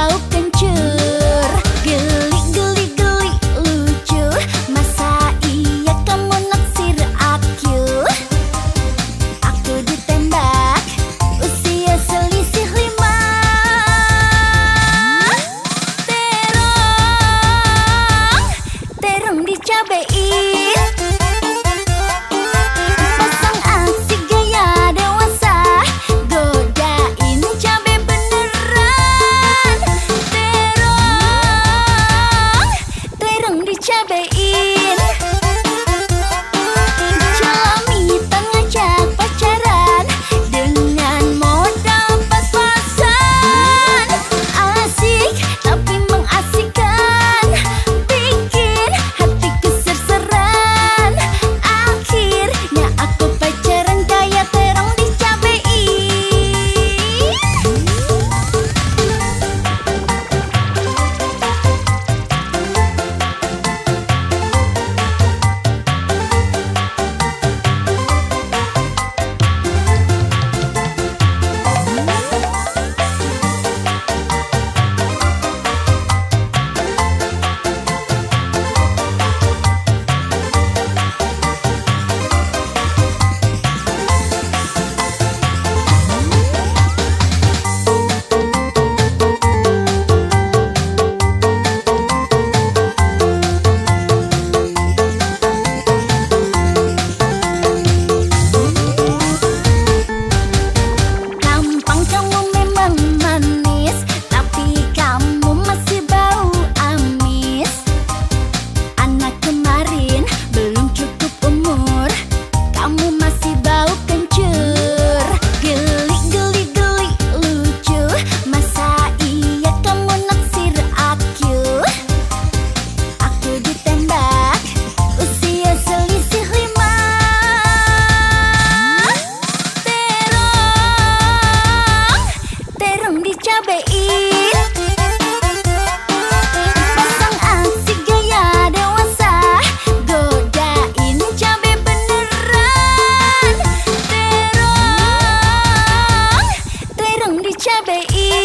sao cánh trường baby.